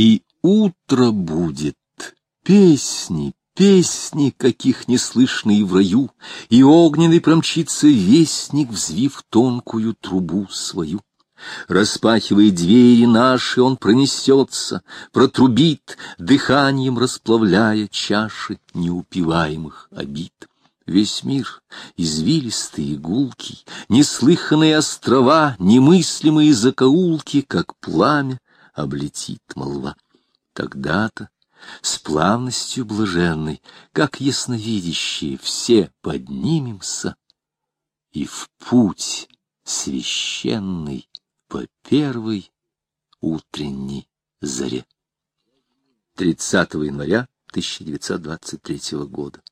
И утро будет, песни, песни, каких не слышно и в раю, и огненный промчится вестник, взвив тонкую трубу свою. Распахивая двери наши, он пронесется, протрубит, дыханием расплавляя чаши неупиваемых обид. Весь мир, извилистый и гулкий, неслыханные острова, немыслимые закоулки, как пламя, облетит молва. Тогда-то, с плавностью блаженной, как ясновидящие, все поднимемся и в путь священный по первой утренней заре. 30 января 1923 года.